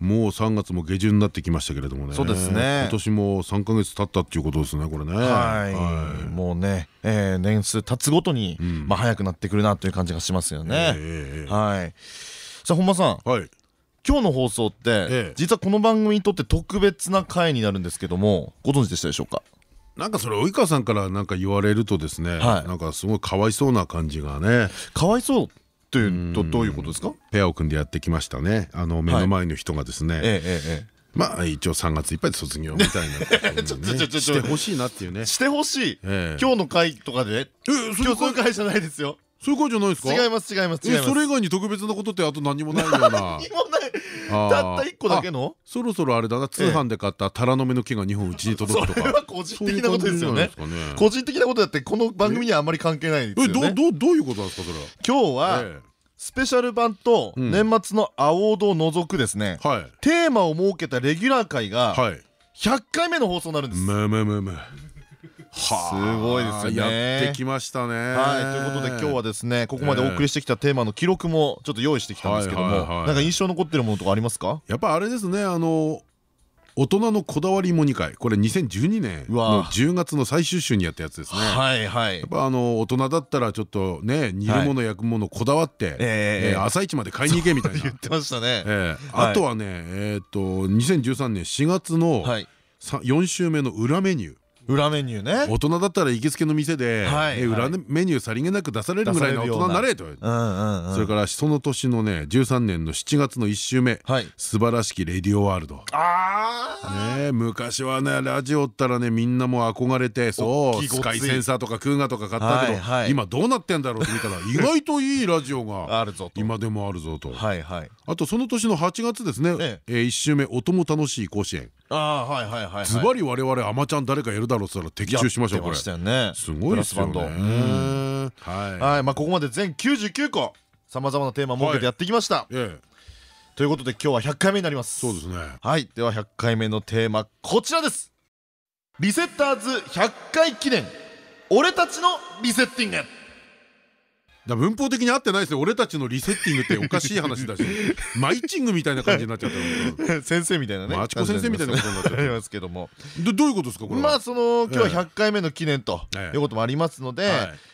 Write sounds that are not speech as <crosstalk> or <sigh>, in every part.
もう3月も下旬になってきましたけれどもね。そうですね。今年も3か月経ったっていうことですねこれね。はい。もうね、えー、年数経つごとに、うん、まあ早くなってくるなという感じがしますよね、えー、はい。さあ本間さん。はい。今日の放送って、ええ、実はこの番組にとって特別な回になるんですけどもご存知でしたでしょうか？なんかそれ及川さんからなんか言われるとですね、はい、なんかすごいかわいそうな感じがね。かわいそうというとどういうことですか？ペアを組んでやってきましたね。あの目の前の人がですね、ええまあ一応3月いっぱいで卒業みたいなしてほしいなっていうねしてほしい今日の回とかで今日そういう回じゃないですよそういうことじゃないですか？違います違います違います。それ以外に特別なことってあと何もないような。何もないたった一個だけの？そろそろあれだな。通販で買ったタラの芽の木が日本うちに届くとか。それは個人的なことですよね。個人的なことだってこの番組にはあんまり関係ないですよね。どどういうことなんですかそれは？今日はスペシャル版と年末のアオードを除くですね。テーマを設けたレギュラー会が100回目の放送になるんです。むむむむすごいですね。やってきましたね。はいということで今日はですねここまでお送りしてきたテーマの記録もちょっと用意してきたんですけどもなんか印象残ってるものとかありますか？やっぱあれですねあの大人のこだわりモニ会これ2012年の10月の最終週にやったやつですね。はいはい。やっぱあの大人だったらちょっとね煮るもの焼くものこだわって朝一まで買いに行けみたいな。言ってましたね。あとはねえっと2013年4月の4週目の裏メニュー裏メニューね。大人だったら行きつけの店で裏メニューさりげなく出されるぐらいの大人になれとそれからその年のね13年の7月の1週目素晴らしきレディオワールド。ね昔はねラジオったらねみんなも憧れてそうスカイセンサーとかクーガとか買ったけど今どうなってんだろうって見たら <laughs> 意外といいラジオが <laughs> 今でもあるぞと。あとその年の8月ですね。1週目音も楽しい甲子園あはいはいはいズバリ我々アマちゃん誰かやるだろうっつったら的中しましょうこれ。すごいですよね。はい。まあここまで全99個さまざまなテーマ設けてやってきました。ということで今日は100回目になります。そうですね。はい。では100回目のテーマこちらです。リセッターズ100回記念。俺たちのリセッティングだ文法的に合ってないですよ俺たちのリセッティングっておかしい話だし。<laughs> マイチングみたいな感じになっちゃった先生みたいなね。マチコ先生みたいなことになっちゃったますけどもどういうことですかこれまあその今日は100回目の記念ということもありますので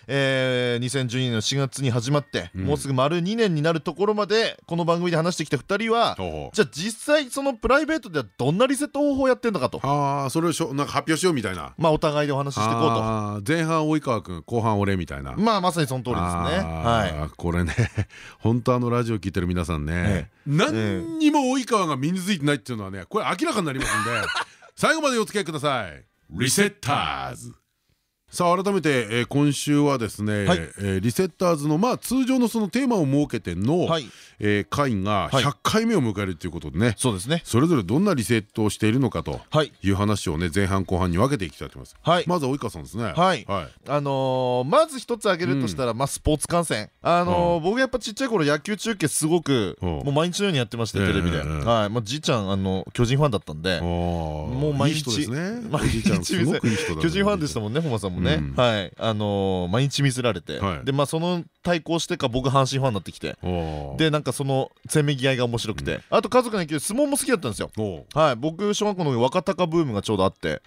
2012年の4月に始まってもうすぐ丸2年になるところまでこの番組で話してきた2人はじゃあ実際そのプライベートではどんなリセット方法をやってんのかと。ああそれをなんか発表しようみたいな。まあお互いでお話ししていこうと。前半及川君後半俺みたいな。まあまさにその通りですねはい。これね。<laughs> 本当あのラジオ聞いてる皆さんね。何にも及川が身についてないっていうのはねこれ明らかになりますんで <laughs> 最後までお付き合いください。リセッターズさあ改めて、えー、今週はですね、はい、えー、リセッターズのまあ通常のそのテーマを設けての、はい、えー、会が100回目を迎えるということでね、そうですね。それぞれどんなリセットをしているのかとい。う話をね前半後半に分けていきたいと思います、はい、まずは及川さんですね。はい、はい、あのー、まず一つ挙げるとしたら、うん、まあスポーツ観戦。あのー、僕やっぱちっちゃい頃野球中継すごくもう毎日のようにやってましてテレビで、はい。まあじいちゃんあの巨人ファンだったんでもう毎日毎日巨人ファンでしたもんね本間さんもね、はい。あの毎日見せられて、でまあその対抗してか僕阪神ファンになってきて。でなんかそのせめぎ合いが面白くて。あと家族の野球相撲も好きだったんですよ。はい。僕小学校の時若隆ブームがちょうどあって。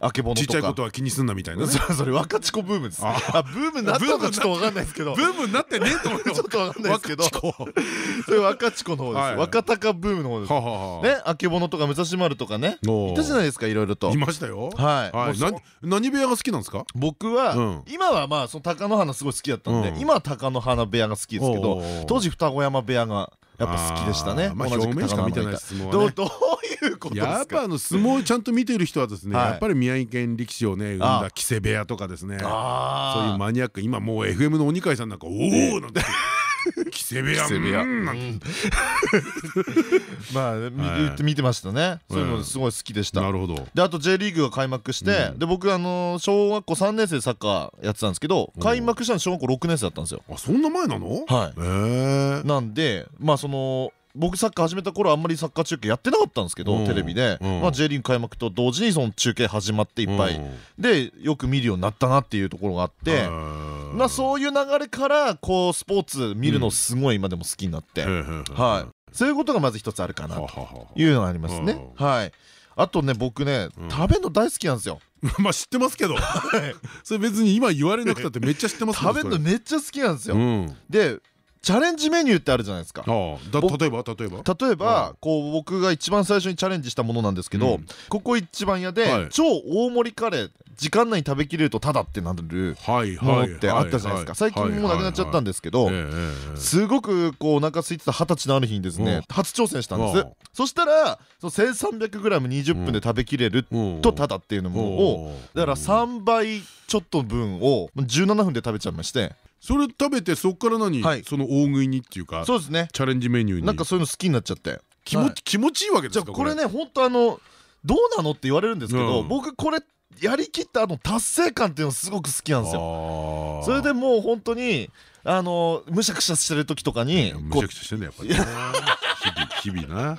あけぼのとか。ちっちゃいことは気にすんなみたいな <laughs> それ若ちこブームです。あブームになったのかちょっとわかんないですけど。ブームになってねえと思うちょっとわかんないですけど。それ若ちこの方です。若隆ブームの方です。ねあけぼのとか武蔵丸とかね。いたじゃないですかいろいろと。いましたよ。はい。何部屋が好きなんですか？僕は今はまあその貴乃花すごい好きだったんで今は貴乃花部屋が好きですけど当時双子山部屋がやっぱ好きでしたね。まあ表面しか見てない相撲どういうことやっぱあの相撲ちゃんと見てる人はですね、やっぱり宮城県力士をね生んだ木瀬部屋とかですね。そういうマニアック今もう FM の鬼飼さんなんかおおなんて。<laughs> キセベヤキセベヤ <laughs> まあ見てましたね。そういうのすごい好きでした。なるほど。であと J リーグが開幕してで僕あの小学校3年生サッカーやってたんですけど開幕したの小学校6年生だったんですよ。あそんな前なの？はい。なんでまあその僕サッカー始めた頃あんまりサッカー中継やってなかったんですけどテレビで、まあ、J リーグ開幕と同時にその中継始まっていっぱい。でよく見るようになったなっていうところがあってまあそういう流れからこうスポーツ見るのすごい今でも好きになって。はい。そういうことがまず一つあるかな。というのがありますね。はい。あとね僕ね食べるの大好きなんですよ。<laughs> まあ知ってますけど。それ別に今言われなくたってめっちゃ知ってます食べるのめっちゃ好きなんですよ。でチャレンジメニューってあるじゃないですか。例えば例えば？例えばこう僕が一番最初にチャレンジしたものなんですけど、ここ一番屋で超大盛りカレー時間内に食べきれるとただってなるものってあったじゃないですか。最近もうなくなっちゃったんですけどすごくこうお腹空いてた二十歳のある日にですね初挑戦したんです。そしたら 1300g20 分で食べきれるとただっていうのもだから3倍ちょっと分を17分で食べちゃいましてそれ食べてそこから何、その大食いにっていうかそうですね。チャレンジメニューに。なんかそういうの好きになっちゃって。気持ちい。いわけですかこれ？ね本当あのどうなのって言われるんですけど僕これやりきった後達成感っていうのすごく好きなんですよ。それでもう本当にあのむしゃくしゃしてる時とかにむしゃくしゃしてんだやっぱり <laughs> 日々な。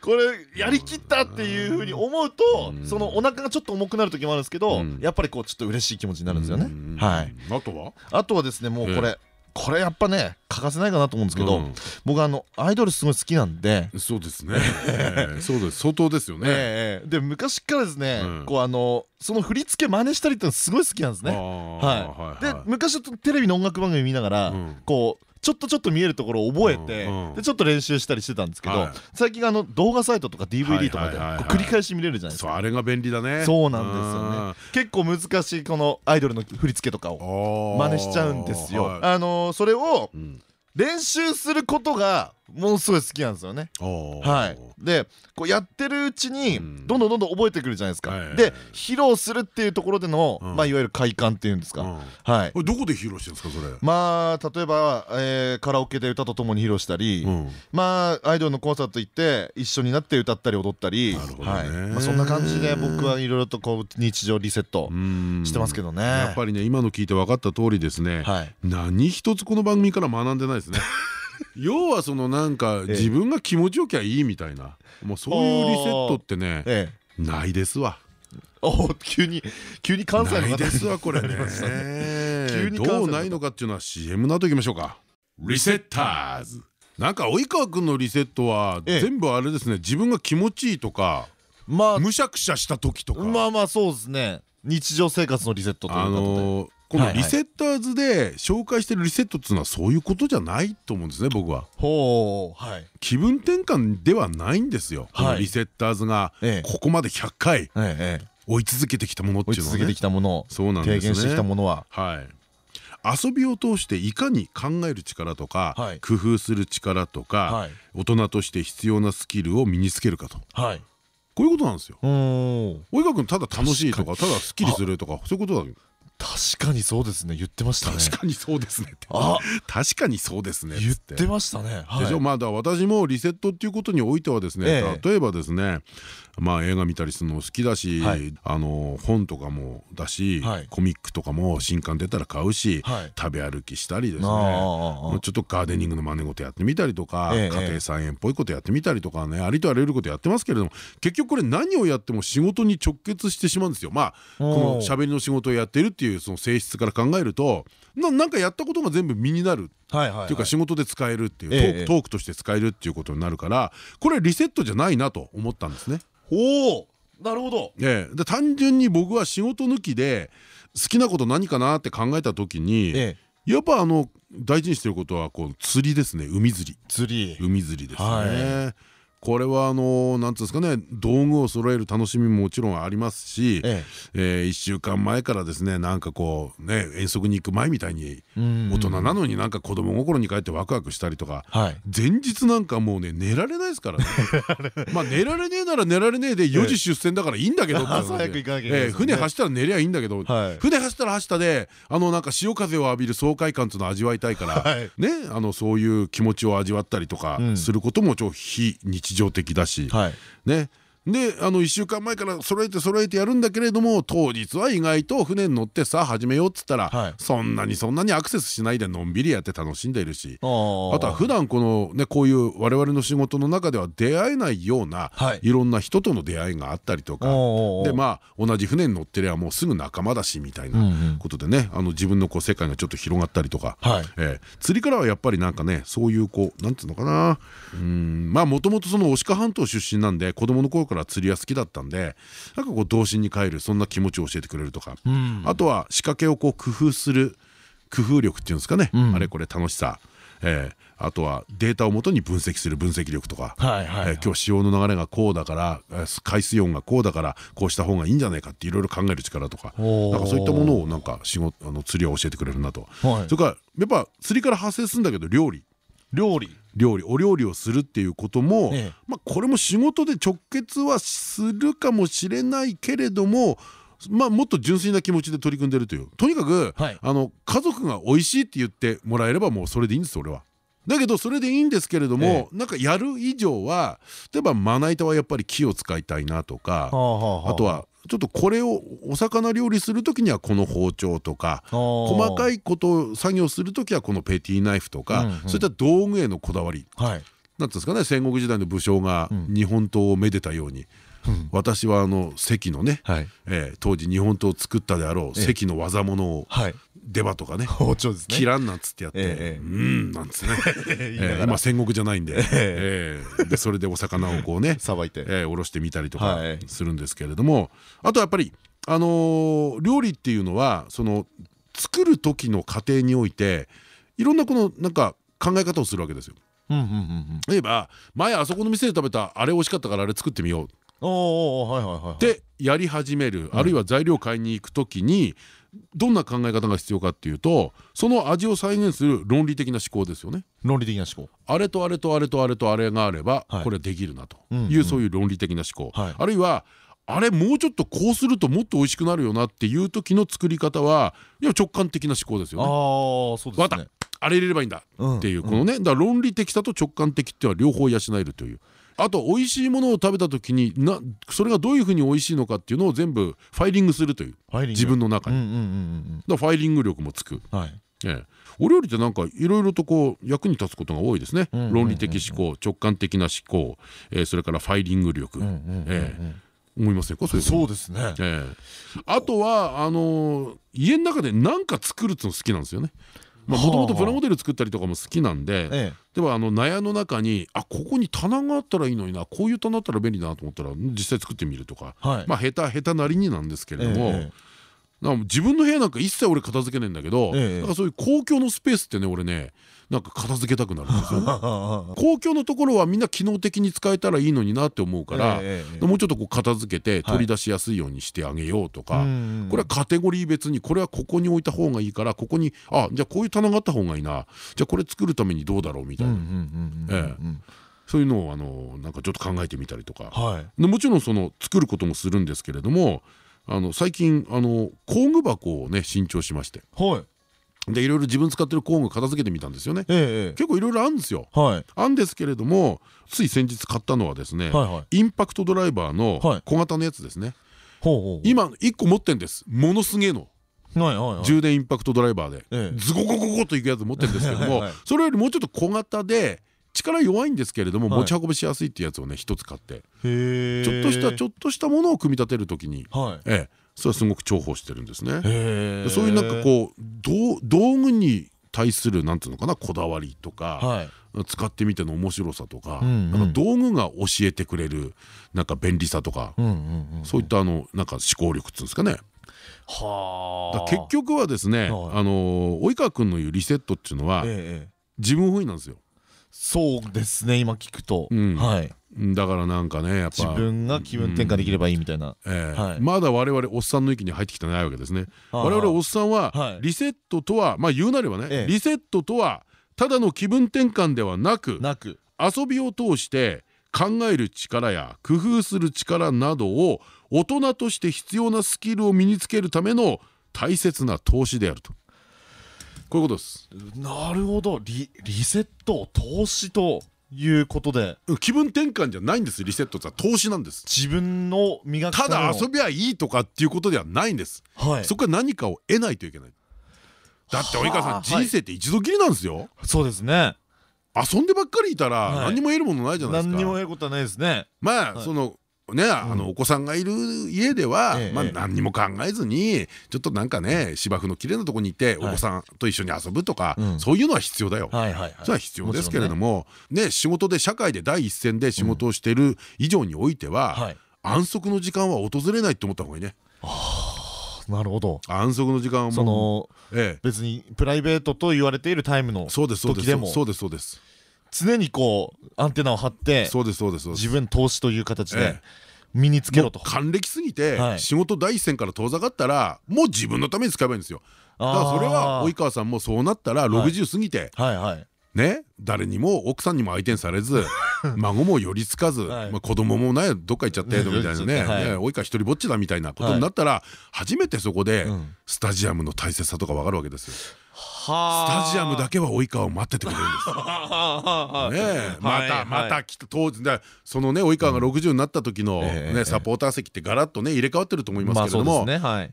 これやりきったっていうふうに思うとそのお腹がちょっと重くなる時もあるんですけどやっぱりこうちょっと嬉しい気持ちになるんですよね。はい。あとは？あとはですねもうこれこれやっぱね欠かせないかなと思うんですけど、僕あのアイドルすごい好きなんで。そうですね。<laughs> そうです。相当ですよね。で昔からですねこうあのその振り付け真似したりってすごい好きなんですね。はい。で昔テレビの音楽番組見ながらこうちょっとちょっと見えるところを覚えてでちょっと練習したりしてたんですけど最近あの動画サイトとか DVD とかで繰り返し見れるじゃないですか。あれが便利だね。そうなんですよね。結構難しいこのアイドルの振り付けとかを真似しちゃうんですよ。あのそれを練習することがものすごい好きなんですよね。はい、でこうやってるうちにどんどんどんどん覚えてくるじゃないですか。で披露するっていうところでの、まあ、いわゆる快感っていうんですか。はい、どこで披露してるんですかそれ？まあ例えば、えー、カラオケで歌とともに披露したり、まあアイドルのコンサート行って一緒になって歌ったり踊ったりそんな感じで僕はいろいろとこう日常リセットしてますけどね。やっぱりね今の聞いて分かった通りですね、はい、何一つこの番組から学んでないですね。要はそのなんか自分が気持ちよきゃいいみたいな。もうそういうリセットってねないですわ。お急に急に関西の方ですわこれね。<laughs> <laughs> どうないのかっていうのは CM の後いきましょうか。リセッターズ。なんか及川君のリセットは全部あれですね。自分が気持ちいいとかまあむしゃくしゃした時とか。まあまあそうですね。日常生活のリセットということでこのリセッターズで紹介してるリセットっていうのはそういうことじゃないと思うんですね僕は。ほうはい。気分転換ではないんですよ。このリセッターズが。ここまで100回追い続けてきたものっていうのは追い続けてきたもの。そうなんですね。提言してきたものは。はい。遊びを通していかに考える力とか、工夫する力とか、大人として必要なスキルを身につけるかと、はい、こういうことなんですよ。及川君ただ楽しいとかただすっきりするとかそういうことだ確かにそうですね。言ってましたね。確かにそうですねあ。確かにそうですね言ってましたね。でしょ？まだ私もリセットっていうことにおいてはですね例えばですねまあ映画見たりするの好きだしあの本とかもだしコミックとかも新刊出たら買うし食べ歩きしたりですね。ちょっとガーデニングの真似事やってみたりとか家庭菜園っぽいことやってみたりとかねありとあらゆることやってますけれども結局これ何をやっても仕事に直結してしまうんですよ。まあこのしゃべりの仕事をやってるっていうその性質から考えるとなんかやったことが全部身になる。っていうか仕事で使えるっていうトークとして使えるっていうことになるからこれリセットじゃないなと思ったんですね。おなるほど、ええ、で単純に僕は仕事抜きで好きなこと何かなって考えた時に、ええ、やっぱあの大事にしてることはこう釣りですね。海釣り。釣り。海釣りですね。これはあのなんですかね道具を揃える楽しみももちろんありますし、ええ。えー、1週間前からですねなんかこうね遠足に行く前みたいに大人なのになんか子供心に帰ってワクワクしたりとか、はい、前日なんかもうね寝られないですからね。<laughs> まあ寝られねえなら寝られねえで4時出船だからいいんだけど <laughs> 船走ったら寝りゃいいんだけど、はい、船走ったら走ったであのなんか潮風を浴びる爽快感っていうのを味わいたいから、はい、ねあのそういう気持ちを味わったりとかすることもちょ非日常的だし、ねであの1週間前から揃えて揃えてやるんだけれども当日は意外と船に乗ってさあ始めようっつったら、はい、そんなにそんなにアクセスしないでのんびりやって楽しんでいるしあとは普段このねこういう我々の仕事の中では出会えないような、はい、いろんな人との出会いがあったりとか。でまあ同じ船に乗ってりゃもうすぐ仲間だしみたいなことでね、あの自分のこう世界がちょっと広がったりとか、はい、えー、釣りからはやっぱりなんかねそういうこうなんていうのかな。うん。まあもともとその牡鹿半島出身なんで子供の頃から釣りは好きだったんでなんかこう童心に帰るそんな気持ちを教えてくれるとか、うん、あとは仕掛けをこう工夫する工夫力っていうんですかね、うん、あれこれ楽しさ、えー、あとはデータをもとに分析する分析力とか。今日潮の流れがこうだから海水温がこうだからこうした方がいいんじゃないかっていろいろ考える力とか。なんかそういったものをなんか仕事あの釣りは教えてくれるなと、はい、それからやっぱ釣りから発生するんだけど料理。料理料理お料理をするっていうことも、ええ、まあこれも仕事で直結はするかもしれないけれどもまあもっと純粋な気持ちで取り組んでるという。とにかく、はい、あの家族が美味しいって言ってもらえればもうそれでいいんです俺は。だけどそれでいいんですけれども、ええ、なんかやる以上は例えばまな板はやっぱり木を使いたいなとかあとはちょっとこれをお魚料理する時にはこの包丁とか細かいことを作業する時はこのペティナイフとか、そういった道具へのこだわり、はい、なんですかね戦国時代の武将が日本刀をめでたように。私はあの関のね、はい、えー、当時日本刀を作ったであろう関の技物を出刃とかね <laughs> 包丁ですね。切らんなんつってやってうんなんつってね。<laughs> 今戦国じゃないんで。<laughs> でそれでお魚をこうねさばいて。おろしてみたりとかするんですけれどもあとやっぱりあの料理っていうのはその作る時の過程においていろんなこのなんか考え方をするわけですよ。例えば前あそこの店で食べたあれ美味しかったからあれ作ってみようでやり始めるあるいは材料買いに行く時にどんな考え方が必要かっていうとその味を再現する論理的な思考ですよね。論理的な思考。あれとあれとあれとあれとあれがあればこれできるなと。いうそういう論理的な思考。あるいはあれもうちょっとこうするともっと美味しくなるよなっていう時の作り方はいや直感的な思考ですよね。ああそうですね。あれ入れればいいんだっていうこのねだから論理的さと直感的っていうのは両方養えるというあと美味しいものを食べた時になそれがどういうふうに美味しいのかっていうのを全部ファイリングするという。自分の中に。だファイリング力もつく。はい。ええ、お料理ってなんかいろいろとこう役に立つことが多いですね。論理的思考直感的な思考、えー、それからファイリング力。思いませんか？そうですね、ええ、あとはあのー、家の中で何か作るっての好きなんですよねもともとプラモデル作ったりとかも好きなんで、ええ、ではあの納屋の中にあここに棚があったらいいのになこういう棚あったら便利だなと思ったら実際作ってみるとか、はい、まあ下手下手なりになんですけれども。え自分の部屋なんか一切俺片付けないんだけど、なんかそういう公共のスペースってね俺ねなんか片付けたくなるんですよ。<laughs> 公共のところはみんな機能的に使えたらいいのになって思うからもうちょっとこう片付けて取り出しやすいようにしてあげようとかこれはカテゴリー別にこれはここに置いた方がいいからここにあじゃあこういう棚があった方がいいな。じゃあこれ作るためにどうだろうみたいな。そういうのをあのなんかちょっと考えてみたりとか、はい、もちろんその作ることもするんですけれどもあの最近あの工具箱をね新調しまして、はい、でいろいろ自分使ってる工具片付けてみたんですよね、ええ、結構いろいろあるんですよ、はい、あるんですけれどもつい先日買ったのはですね、はいはい、インパクトドライバーの小型のやつですね、はい、今1個持ってんです。ものすげえの。充電インパクトドライバーで、ええ、ズゴゴゴゴといくやつ持ってるんですけどもそれよりもうちょっと小型で力弱いんですけれども持ち運びしやすいっていうやつをね一つ買って。ちょっとしたちょっとしたものを組み立てる時に、ええ、それはすごく重宝してるんですね。そういうなんかこう道具に対するなんていうのかなこだわりとか、はい、使ってみての面白さとか,、道具が教えてくれるなんか便利さとかそういったあのなんか思考力っていうんですかね。は結局はですね、あの及川君の言うリセットっていうのは、自分本位なんですよ。そうですね今聞くと。はい。だからなんかねやっぱ。自分が気分転換できればいいみたいな。まだ我々おっさんの域に入ってきてないわけですね。我々おっさんはリセットとはまあ言うなればねリセットとはただの気分転換ではなく。遊びを通して考える力や工夫する力などを大人として必要なスキルを身につけるための大切な投資であるとこういうことです。なるほど。リリセット投資ということで。気分転換じゃないんです。リセットって投資なんです。自分の磨きただ遊びはいいとかっていうことではないんです、はい、そこは何かを得ないといけない。だって及川さん人生って一度きりなんですよ。そうですね。遊んでばっかりいたら何にも得るものないじゃないですか。何にも得ることはないですね。まあそのね、あのお子さんがいる家では、まあ何にも考えずにちょっとなんかね芝生の綺麗なとこにいてお子さんと一緒に遊ぶとか、そういうのは必要だよ。それは必要ですけれどもね。仕事で社会で第一線で仕事をしている以上においては、安息の時間は訪れないって思った方がいいね。なるほど。安息の時間はその、別にプライベートと言われているタイムの時でも。そうですそうです常にこうアンテナを張ってそうですそうです自分投資という形で身につけろと。還暦すぎて仕事第一線から遠ざかったらもう自分のために使えばいいんですよ。だからそれは及川さんもそうなったら60過ぎてね誰にも奥さんにも相手にされず <laughs> 孫も寄りつかず、まあ子供もねどっか行っちゃってみたいなね。及川一人ぼっちだみたいなことになったら初めてそこでスタジアムの大切さとか分かるわけですよ。スタジアムだけは及川を待っててくれるんです。<laughs> ねまたまたきっと当時そのね及川が60になった時のねサポーター席ってガラッとね入れ替わってると思いますけれども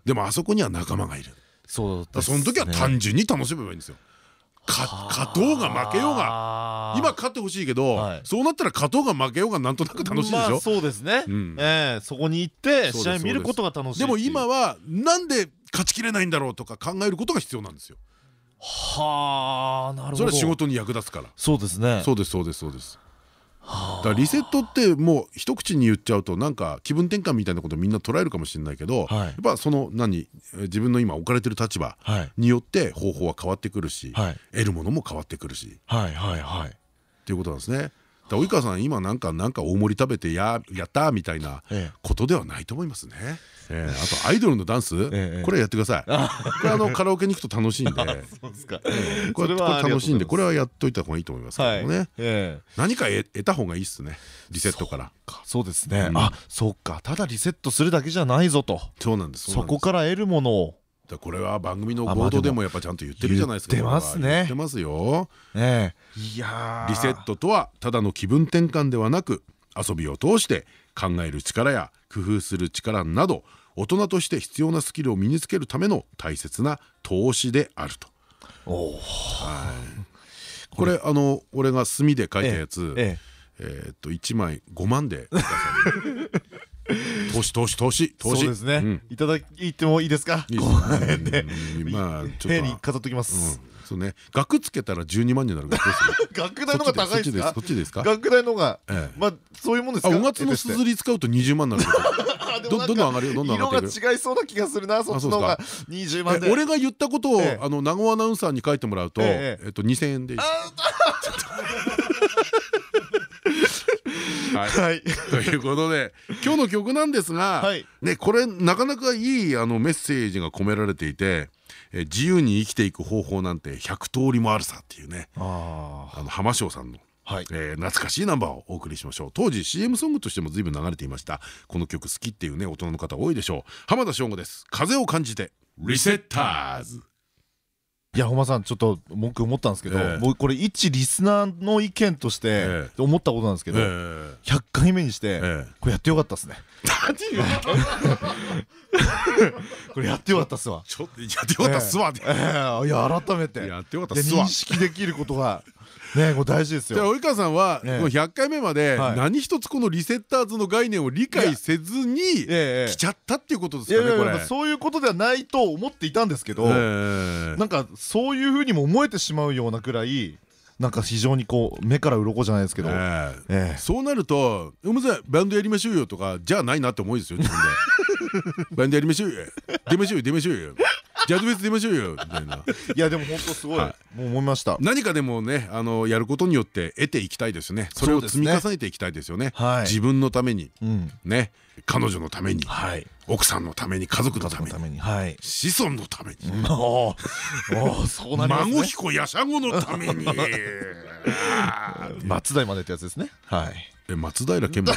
でもあそこには仲間がいる。その時は単純に楽しめばいいんですよ。勝とうが負けようが今勝ってほしいけど、はい、そうなったら勝とうが負けようがなんとなく楽しいでしょ？そうですね、うん、えー、そこに行って試合見ることが楽しいでも今はなんで勝ちきれないんだろうとか考えることが必要なんですよはあなるほど。それは仕事に役立つから。そうですね。そうですそうですそうです。だからリセットってもう一口に言っちゃうとなんか気分転換みたいなことみんな捉えるかもしれないけど、やっぱその何自分の今置かれてる立場によって方法は変わってくるし、得るものも変わってくるし。はいはいはい。っていうことなんですね。及川さん今なんかなんか大盛り食べてややったみたいなことではないと思いますね。えー、あとアイドルのダンス、これやってください。これあのカラオケに行くと楽しいんで、<laughs> これ楽しいんでこれはやっといた方がいいと思いますけどね。何か得た方がいいっすね。リセットから。そうですね。あ、そっか。ただリセットするだけじゃないぞと。そうなんです。そこから得るものを。これは番組の冒頭でもやっぱちゃんと言ってるじゃないですか。言ってますね。言ってますよ。ええ。いやリセットとはただの気分転換ではなく遊びを通して考える力や工夫する力など大人として必要なスキルを身につけるための大切な投資であると。これあの俺が墨で書いたやつえっと1枚5万で <laughs> <laughs> 投資投資投資投資。そうですね。いただいてもいいですか？5円でまあ部屋に飾っときます。そうね。額つけたら12万になる <laughs> 額代の方が高いですか？そっちですか？額代の方がまあそういうもんですか？お月のすずり使うと20万になる <laughs> どんどん上がるよ？どんどん上がって色が違いそうな気がするな。そっちの方が20万で。俺が言ったことをあの長尾アナウンサーに書いてもらうとえっと2000円ではい、ということで今日の曲なんですが、はい、ね、これなかなかいいあのメッセージが込められていてえ自由に生きていく方法なんて100通りもあるさっていうねあの浜翔さんのはい、えー、懐かしいナンバーをお送りしましょう。当時 CM ソングとしても随分流れていました。この曲好きっていうね大人の方多いでしょう。浜田省吾です。風を感じて。リセッターズいや本間さんちょっと文句思ったんですけど、僕これ一リスナーの意見として思ったことなんですけど、100回目にしてこれやってよかったっすね。<laughs> これやってよかったっすわ。ちょっとやってよかったっすわ。いや改めてやってよかったっすわ。認識できることがねこれ大事ですよ。及川さんは100回目まで何一つこのリセッターズの概念を理解せずに来ちゃったっていうことですかねこれ。そういうことではないと思っていたんですけどなんかそういうふうにも思えてしまうようなくらいなんか非常にこう目から鱗じゃないですけど。そうなると「おむさバンドやりましょうよ」とかじゃないなって思うんですよ自分で <laughs>「バンドやりましょうよ出ましょうよ出ましょうよ」ジャズベース出ましょうよみたいな。いやでも本当すごい。もう思いました。何かでもねあのやることによって得ていきたいですね。それを積み重ねていきたいですよね。自分のためにね。彼女のために奥さんのために家族のために子孫のために。<laughs> 孫彦やしゃごのために。<laughs> 松代までってやつですね。はい。え松平健馬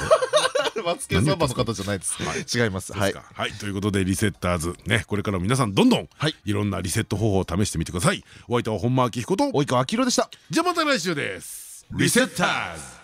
<laughs> マツケンサンバの方じゃないです。違います。はい。はい、ということでリセッターズね、これから皆さんどんどんいろんなリセット方法を試してみてください。お相手は本間明彦と及川明宏でした。じゃあまた来週です。リセッターズ。